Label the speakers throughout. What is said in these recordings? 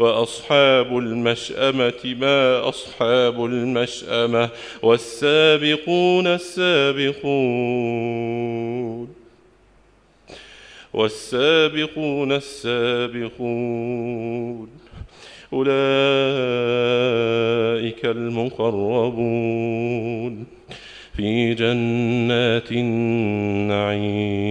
Speaker 1: وأصحاب المشأمة ما أصحاب المشأمة والسابقون السابقون والسابقون السابقون أولئك المقربون في جنات النعيم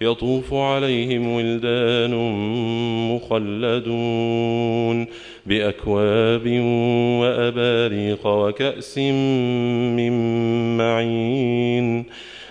Speaker 1: يطوف عليهم ولدان مخلدون بأكواب وأباريق وكأس من معين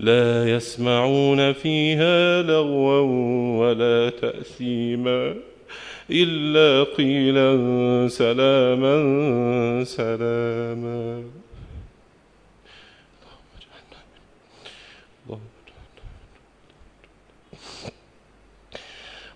Speaker 1: لا يسمعون فيها لغوا ولا تأثيما إلا قيلا سلاما سلاما.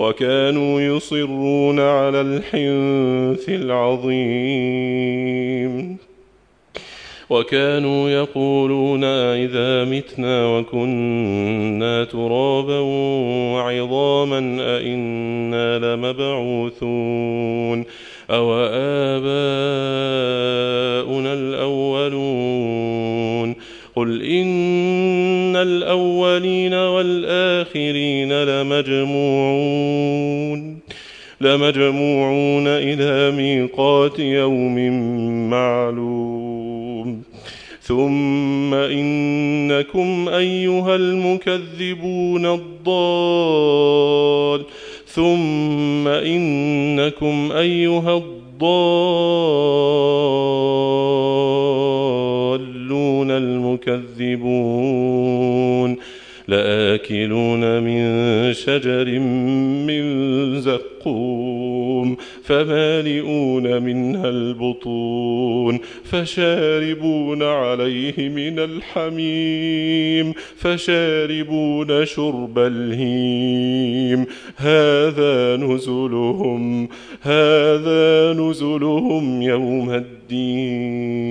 Speaker 1: وكانوا يصرون على الحنث العظيم. وكانوا يقولون إذا متنا وكنا ترابا وعظاما أئنا لمبعوثون. أو آباؤنا الأولون؟ قل إن الأولين والآخرين لمجموعون. لمجموعون إلى ميقات يوم معلوم. ثم إنكم أيها المكذبون الضال. ثم إنكم أيها الضالون المكذبون. لآكلون من شجر من زقوم. فمالئون منها البطون فشاربون عليه من الحميم فشاربون شرب الهيم. هذا نزلهم هذا نزلهم يوم الدين.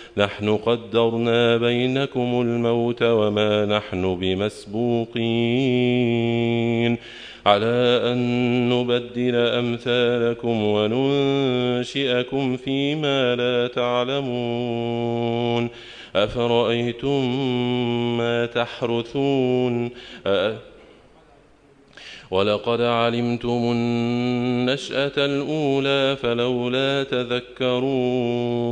Speaker 1: نحن قدرنا بينكم الموت وما نحن بمسبوقين. على أن نبدل أمثالكم وننشئكم فيما لا تعلمون. أفرأيتم ما تحرثون؟ ولقد علمتم النشأة الأولى فلولا تذكرون.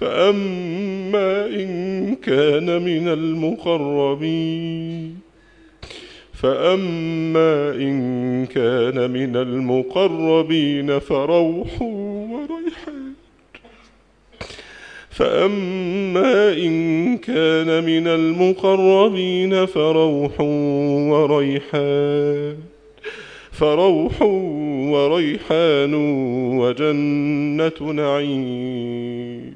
Speaker 1: فأما إن كان من المقربين. فأما إن كان من المقربين فروح وريحان فأما إن كان من المقربين فروح وريحان فروح وريحان وجنة نعيم.